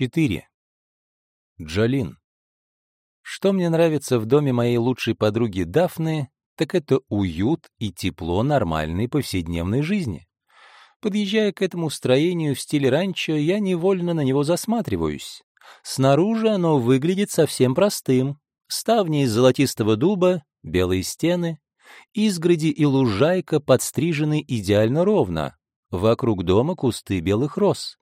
4. Джолин. Что мне нравится в доме моей лучшей подруги Дафны, так это уют и тепло нормальной повседневной жизни. Подъезжая к этому строению в стиле ранчо, я невольно на него засматриваюсь. Снаружи оно выглядит совсем простым. Ставни из золотистого дуба, белые стены, изгороди и лужайка подстрижены идеально ровно. Вокруг дома кусты белых роз.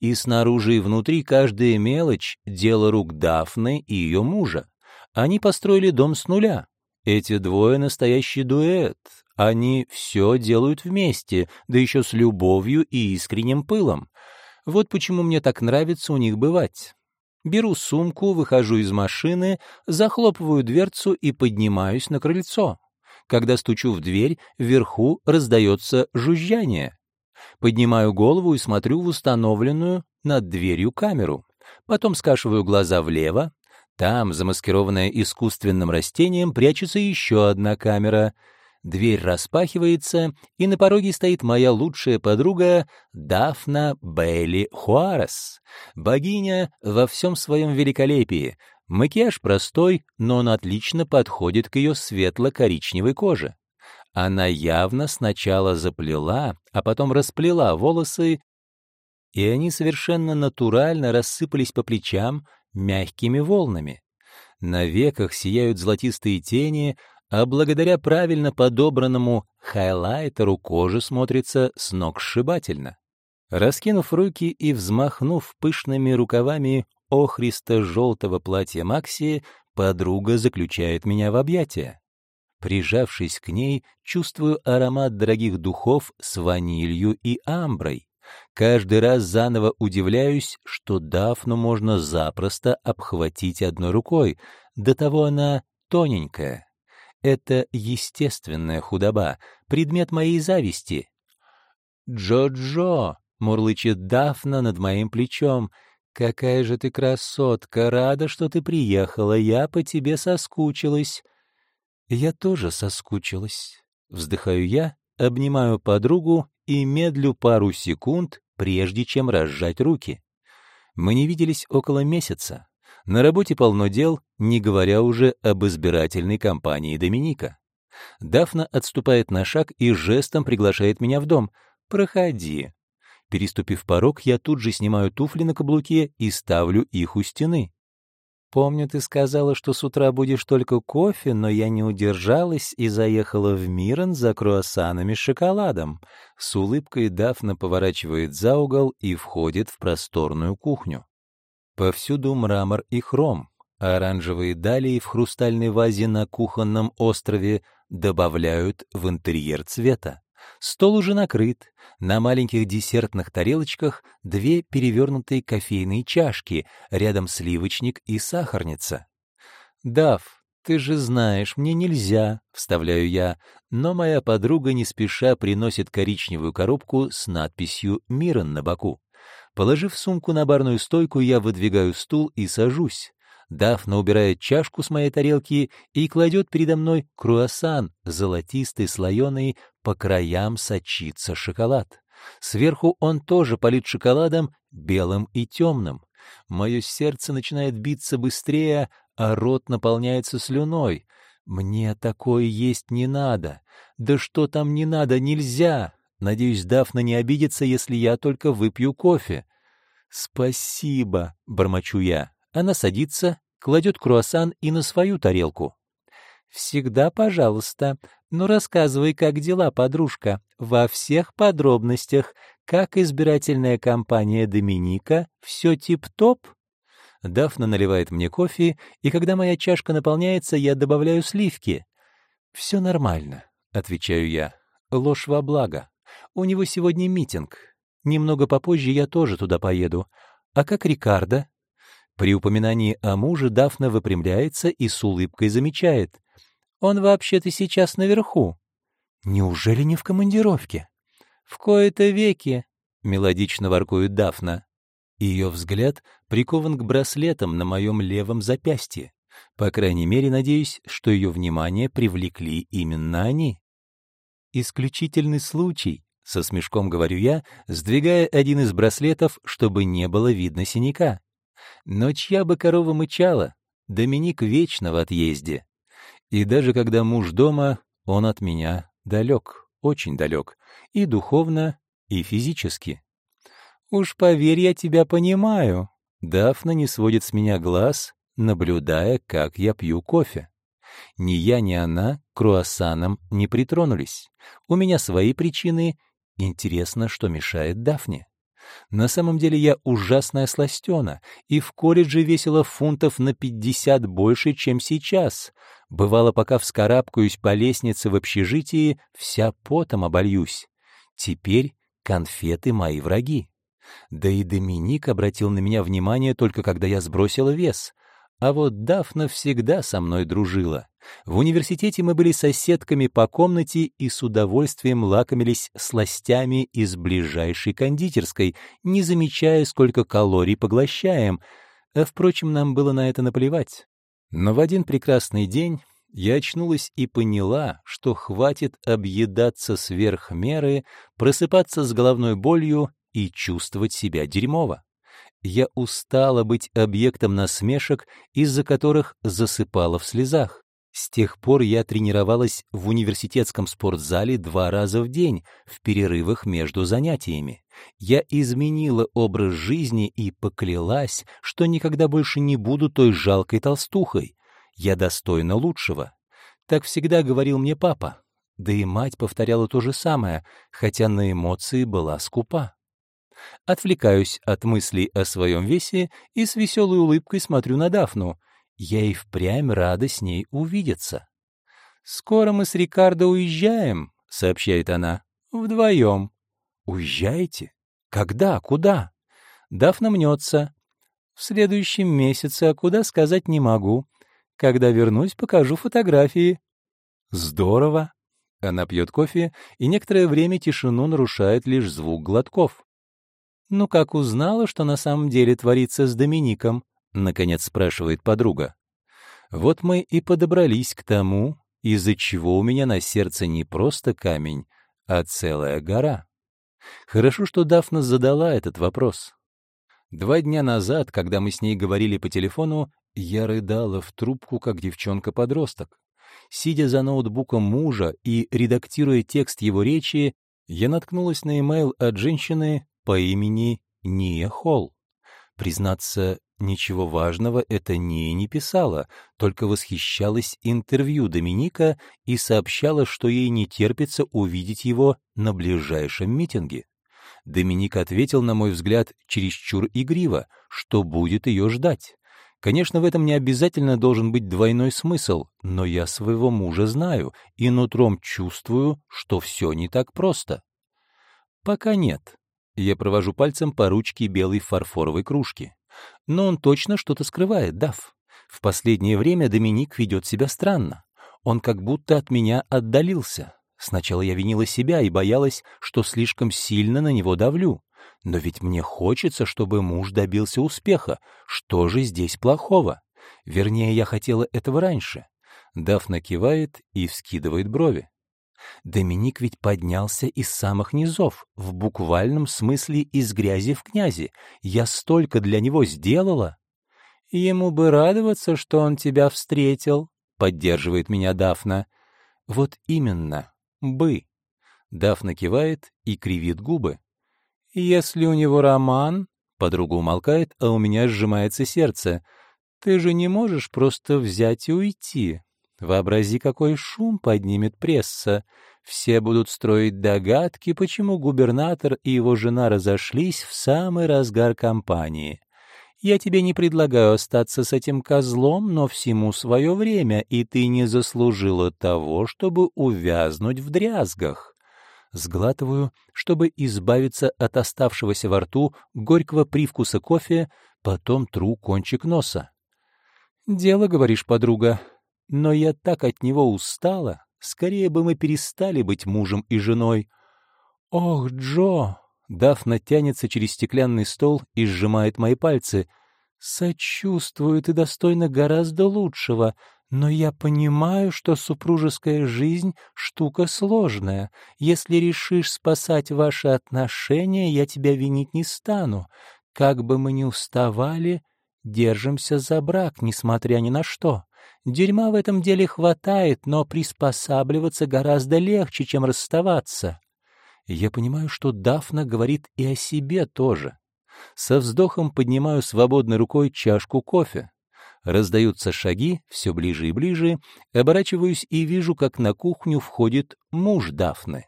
И снаружи и внутри каждая мелочь — дело рук Дафны и ее мужа. Они построили дом с нуля. Эти двое — настоящий дуэт. Они все делают вместе, да еще с любовью и искренним пылом. Вот почему мне так нравится у них бывать. Беру сумку, выхожу из машины, захлопываю дверцу и поднимаюсь на крыльцо. Когда стучу в дверь, вверху раздается жужжание. Поднимаю голову и смотрю в установленную над дверью камеру. Потом скашиваю глаза влево. Там, замаскированная искусственным растением, прячется еще одна камера. Дверь распахивается, и на пороге стоит моя лучшая подруга Дафна Бейли Хуарес. Богиня во всем своем великолепии. Макияж простой, но он отлично подходит к ее светло-коричневой коже. Она явно сначала заплела, а потом расплела волосы, и они совершенно натурально рассыпались по плечам мягкими волнами. На веках сияют золотистые тени, а благодаря правильно подобранному хайлайтеру кожа смотрится с ног сшибательно. Раскинув руки и взмахнув пышными рукавами охристо-желтого платья Макси, подруга заключает меня в объятия. Прижавшись к ней, чувствую аромат дорогих духов с ванилью и амброй. Каждый раз заново удивляюсь, что Дафну можно запросто обхватить одной рукой, до того она тоненькая. Это естественная худоба, предмет моей зависти. «Джо-Джо!» — мурлычет Дафна над моим плечом. «Какая же ты красотка! Рада, что ты приехала, я по тебе соскучилась». Я тоже соскучилась. Вздыхаю я, обнимаю подругу и медлю пару секунд, прежде чем разжать руки. Мы не виделись около месяца. На работе полно дел, не говоря уже об избирательной кампании Доминика. Дафна отступает на шаг и жестом приглашает меня в дом. «Проходи». Переступив порог, я тут же снимаю туфли на каблуке и ставлю их у стены. Помню, ты сказала, что с утра будешь только кофе, но я не удержалась и заехала в Мирон за круассанами с шоколадом. С улыбкой Дафна поворачивает за угол и входит в просторную кухню. Повсюду мрамор и хром, а оранжевые далии в хрустальной вазе на кухонном острове добавляют в интерьер цвета. Стол уже накрыт. На маленьких десертных тарелочках две перевернутые кофейные чашки, рядом сливочник и сахарница. «Дав, ты же знаешь, мне нельзя», — вставляю я, но моя подруга не спеша приносит коричневую коробку с надписью «Мирон» на боку. Положив сумку на барную стойку, я выдвигаю стул и сажусь. Дафна убирает чашку с моей тарелки и кладет передо мной круассан, золотистый, слоеный, по краям сочится шоколад. Сверху он тоже полит шоколадом, белым и темным. Мое сердце начинает биться быстрее, а рот наполняется слюной. Мне такое есть не надо. Да что там не надо, нельзя. Надеюсь, Дафна не обидится, если я только выпью кофе. «Спасибо», — бормочу я. Она садится, кладет круассан и на свою тарелку. «Всегда пожалуйста. Но рассказывай, как дела, подружка, во всех подробностях. Как избирательная кампания Доминика? Все тип-топ?» Дафна наливает мне кофе, и когда моя чашка наполняется, я добавляю сливки. «Все нормально», — отвечаю я. «Ложь во благо. У него сегодня митинг. Немного попозже я тоже туда поеду. А как Рикардо?» При упоминании о муже Дафна выпрямляется и с улыбкой замечает. «Он вообще-то сейчас наверху». «Неужели не в командировке?» «В кои-то веки», — мелодично воркует Дафна. Ее взгляд прикован к браслетам на моем левом запястье. По крайней мере, надеюсь, что ее внимание привлекли именно они. «Исключительный случай», — со смешком говорю я, сдвигая один из браслетов, чтобы не было видно синяка. Но чья бы корова мычала, Доминик вечно в отъезде. И даже когда муж дома, он от меня далек, очень далек, и духовно, и физически. «Уж поверь, я тебя понимаю». Дафна не сводит с меня глаз, наблюдая, как я пью кофе. Ни я, ни она к круассанам не притронулись. У меня свои причины. Интересно, что мешает Дафне. На самом деле я ужасная сластена, и в колледже весила фунтов на пятьдесят больше, чем сейчас. Бывало, пока вскарабкаюсь по лестнице в общежитии, вся потом обольюсь. Теперь конфеты мои враги. Да и Доминик обратил на меня внимание только когда я сбросила вес. А вот Дафна всегда со мной дружила. В университете мы были соседками по комнате и с удовольствием лакомились сластями из ближайшей кондитерской, не замечая, сколько калорий поглощаем. А, впрочем, нам было на это наплевать. Но в один прекрасный день я очнулась и поняла, что хватит объедаться сверх меры, просыпаться с головной болью и чувствовать себя дерьмово. Я устала быть объектом насмешек, из-за которых засыпала в слезах. С тех пор я тренировалась в университетском спортзале два раза в день, в перерывах между занятиями. Я изменила образ жизни и поклялась, что никогда больше не буду той жалкой толстухой. Я достойна лучшего. Так всегда говорил мне папа. Да и мать повторяла то же самое, хотя на эмоции была скупа. Отвлекаюсь от мыслей о своем весе и с веселой улыбкой смотрю на Дафну. Я и впрямь рада с ней увидеться. «Скоро мы с Рикардо уезжаем», — сообщает она. «Вдвоем». «Уезжаете? Когда? Куда?» Дафна мнется. «В следующем месяце, а куда сказать не могу. Когда вернусь, покажу фотографии». «Здорово!» Она пьет кофе, и некоторое время тишину нарушает лишь звук глотков. «Ну как узнала, что на самом деле творится с Домиником?» — наконец спрашивает подруга. «Вот мы и подобрались к тому, из-за чего у меня на сердце не просто камень, а целая гора. Хорошо, что Дафна задала этот вопрос. Два дня назад, когда мы с ней говорили по телефону, я рыдала в трубку, как девчонка-подросток. Сидя за ноутбуком мужа и редактируя текст его речи, я наткнулась на имейл от женщины, по имени Ния Холл. Признаться, ничего важного это Ния не писала, только восхищалась интервью Доминика и сообщала, что ей не терпится увидеть его на ближайшем митинге. Доминик ответил, на мой взгляд, чересчур игриво, что будет ее ждать. Конечно, в этом не обязательно должен быть двойной смысл, но я своего мужа знаю и нутром чувствую, что все не так просто. Пока нет. Я провожу пальцем по ручке белой фарфоровой кружки. Но он точно что-то скрывает, Дав. В последнее время Доминик ведет себя странно. Он как будто от меня отдалился. Сначала я винила себя и боялась, что слишком сильно на него давлю. Но ведь мне хочется, чтобы муж добился успеха. Что же здесь плохого? Вернее, я хотела этого раньше. Дафна кивает и вскидывает брови. Доминик ведь поднялся из самых низов, в буквальном смысле из грязи в князи. Я столько для него сделала. Ему бы радоваться, что он тебя встретил, поддерживает меня Дафна. Вот именно, бы. Дафна кивает и кривит губы. Если у него роман, подруга умолкает, а у меня сжимается сердце. Ты же не можешь просто взять и уйти. Вообрази, какой шум поднимет пресса. Все будут строить догадки, почему губернатор и его жена разошлись в самый разгар кампании. Я тебе не предлагаю остаться с этим козлом, но всему свое время, и ты не заслужила того, чтобы увязнуть в дрязгах. Сглатываю, чтобы избавиться от оставшегося во рту горького привкуса кофе, потом тру кончик носа. «Дело, говоришь, подруга, но я так от него устала, скорее бы мы перестали быть мужем и женой. Ох, Джо! Дафна тянется через стеклянный стол и сжимает мои пальцы. Сочувствую, ты достойна гораздо лучшего, но я понимаю, что супружеская жизнь — штука сложная. Если решишь спасать ваши отношения, я тебя винить не стану. Как бы мы ни уставали, Держимся за брак, несмотря ни на что. Дерьма в этом деле хватает, но приспосабливаться гораздо легче, чем расставаться. Я понимаю, что Дафна говорит и о себе тоже. Со вздохом поднимаю свободной рукой чашку кофе. Раздаются шаги, все ближе и ближе, оборачиваюсь и вижу, как на кухню входит муж Дафны.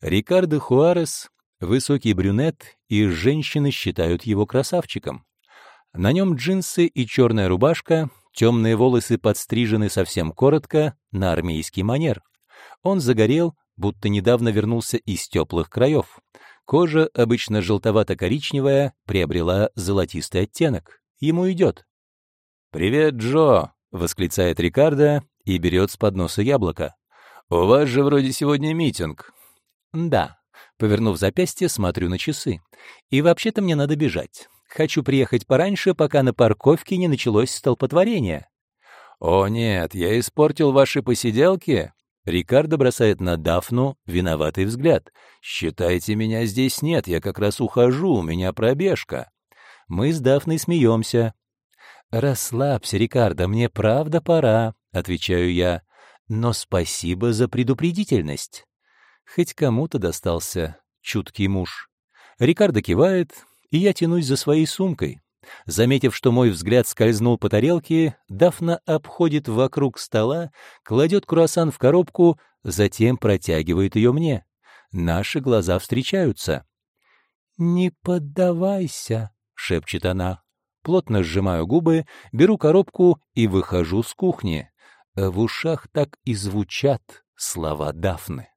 Рикардо Хуарес — высокий брюнет, и женщины считают его красавчиком. На нем джинсы и черная рубашка, темные волосы подстрижены совсем коротко, на армейский манер. Он загорел, будто недавно вернулся из теплых краев. Кожа, обычно желтовато-коричневая, приобрела золотистый оттенок. Ему идет. «Привет, Джо!» — восклицает Рикардо и берет с подноса яблоко. «У вас же вроде сегодня митинг». «Да». Повернув запястье, смотрю на часы. «И вообще-то мне надо бежать. Хочу приехать пораньше, пока на парковке не началось столпотворение». «О нет, я испортил ваши посиделки?» Рикардо бросает на Дафну виноватый взгляд. «Считайте, меня здесь нет, я как раз ухожу, у меня пробежка». Мы с Дафной смеемся. «Расслабься, Рикардо, мне правда пора», — отвечаю я. «Но спасибо за предупредительность». Хоть кому-то достался чуткий муж. Рикардо кивает, и я тянусь за своей сумкой. Заметив, что мой взгляд скользнул по тарелке, Дафна обходит вокруг стола, кладет круассан в коробку, затем протягивает ее мне. Наши глаза встречаются. «Не поддавайся», — шепчет она плотно сжимаю губы, беру коробку и выхожу с кухни. В ушах так и звучат слова Дафны.